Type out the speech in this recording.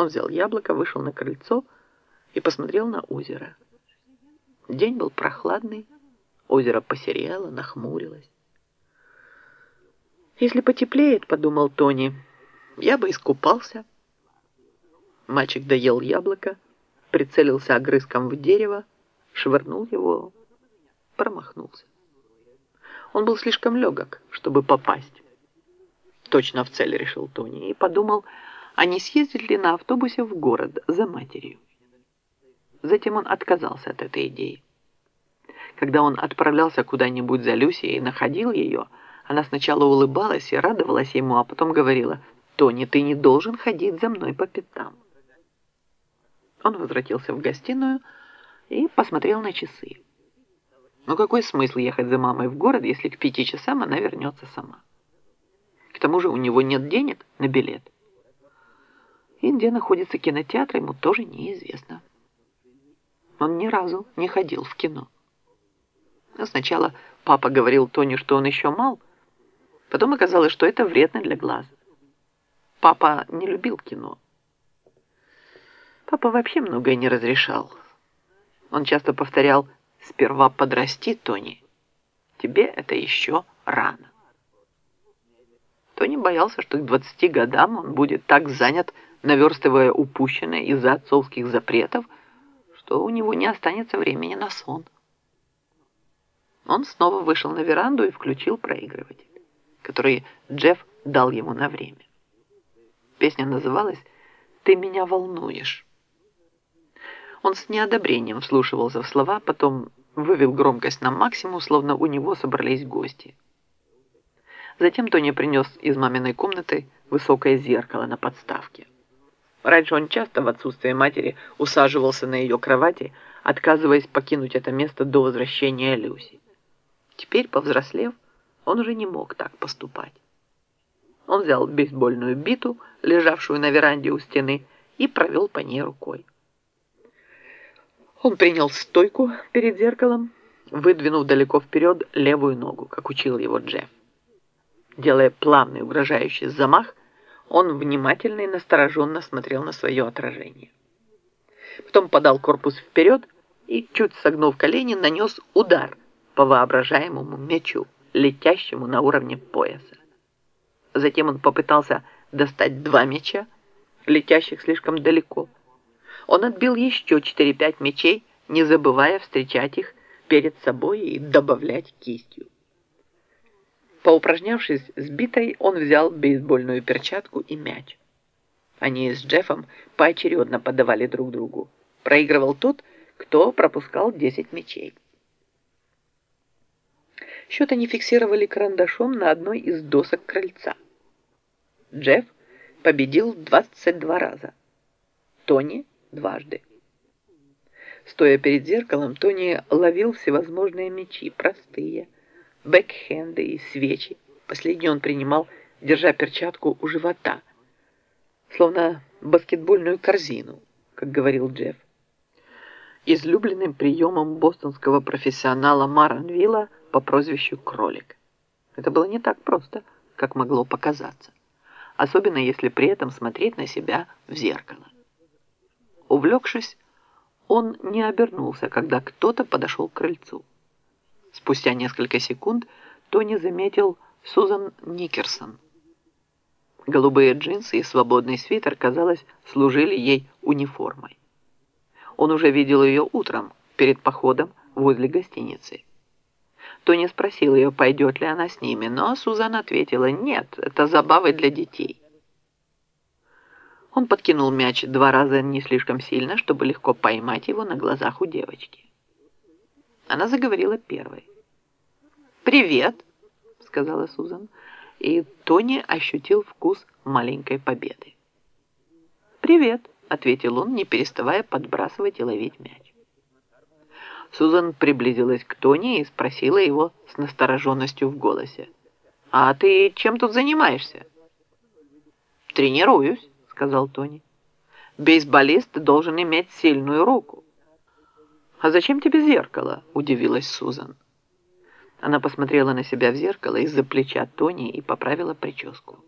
Он взял яблоко, вышел на крыльцо и посмотрел на озеро. День был прохладный, озеро посерело, нахмурилось. «Если потеплеет, — подумал Тони, — я бы искупался». Мальчик доел яблоко, прицелился огрызком в дерево, швырнул его, промахнулся. Он был слишком легок, чтобы попасть. Точно в цель, решил Тони, и подумал, а не съездить ли на автобусе в город за матерью. Затем он отказался от этой идеи. Когда он отправлялся куда-нибудь за Люсией и находил ее, она сначала улыбалась и радовалась ему, а потом говорила, «Тони, ты не должен ходить за мной по пятам». Он возвратился в гостиную и посмотрел на часы. Ну какой смысл ехать за мамой в город, если к пяти часам она вернется сама? К тому же у него нет денег на билет. И где находится кинотеатр, ему тоже неизвестно. Он ни разу не ходил в кино. Но сначала папа говорил Тони, что он еще мал, потом оказалось, что это вредно для глаз. Папа не любил кино. Папа вообще многое не разрешал. Он часто повторял «Сперва подрасти, Тони. Тебе это еще рано». Тони боялся, что к 20 годам он будет так занят, наверстывая упущенное из-за отцовских запретов, что у него не останется времени на сон. Он снова вышел на веранду и включил проигрыватель, который Джефф дал ему на время. Песня называлась «Ты меня волнуешь». Он с неодобрением вслушивался в слова, потом вывел громкость на максимум, словно у него собрались гости. Затем Тони принес из маминой комнаты высокое зеркало на подставке. Раньше он часто в отсутствие матери усаживался на ее кровати, отказываясь покинуть это место до возвращения Люси. Теперь, повзрослев, он уже не мог так поступать. Он взял бейсбольную биту, лежавшую на веранде у стены, и провел по ней рукой. Он принял стойку перед зеркалом, выдвинув далеко вперед левую ногу, как учил его Джефф. Делая плавный угрожающий замах, он внимательно и настороженно смотрел на свое отражение. Потом подал корпус вперед и, чуть согнув колени, нанес удар по воображаемому мячу, летящему на уровне пояса. Затем он попытался достать два мяча, летящих слишком далеко, он отбил еще 4-5 мячей, не забывая встречать их перед собой и добавлять кистью. Поупражнявшись с битой, он взял бейсбольную перчатку и мяч. Они с Джеффом поочередно подавали друг другу. Проигрывал тот, кто пропускал 10 мячей. Счет они фиксировали карандашом на одной из досок крыльца. Джефф победил 22 раза. Тони дважды. Стоя перед зеркалом, Тони ловил всевозможные мечи, простые, бэкхенды и свечи. Последний он принимал, держа перчатку у живота, словно баскетбольную корзину, как говорил Джефф. Излюбленным приемом бостонского профессионала Маранвилла по прозвищу Кролик. Это было не так просто, как могло показаться, особенно если при этом смотреть на себя в зеркало. Увлекшись, он не обернулся, когда кто-то подошел к крыльцу. Спустя несколько секунд Тони заметил Сузан Никерсон. Голубые джинсы и свободный свитер, казалось, служили ей униформой. Он уже видел ее утром, перед походом возле гостиницы. Тони спросил ее, пойдет ли она с ними, но Сузан ответила, нет, это забавы для детей. Он подкинул мяч два раза не слишком сильно, чтобы легко поймать его на глазах у девочки. Она заговорила первой. «Привет!» — сказала Сузан, и Тони ощутил вкус маленькой победы. «Привет!» — ответил он, не переставая подбрасывать и ловить мяч. Сузан приблизилась к Тони и спросила его с настороженностью в голосе. «А ты чем тут занимаешься?» «Тренируюсь» сказал Тони. «Бейсболист должен иметь сильную руку». «А зачем тебе зеркало?» – удивилась Сузан. Она посмотрела на себя в зеркало из-за плеча Тони и поправила прическу.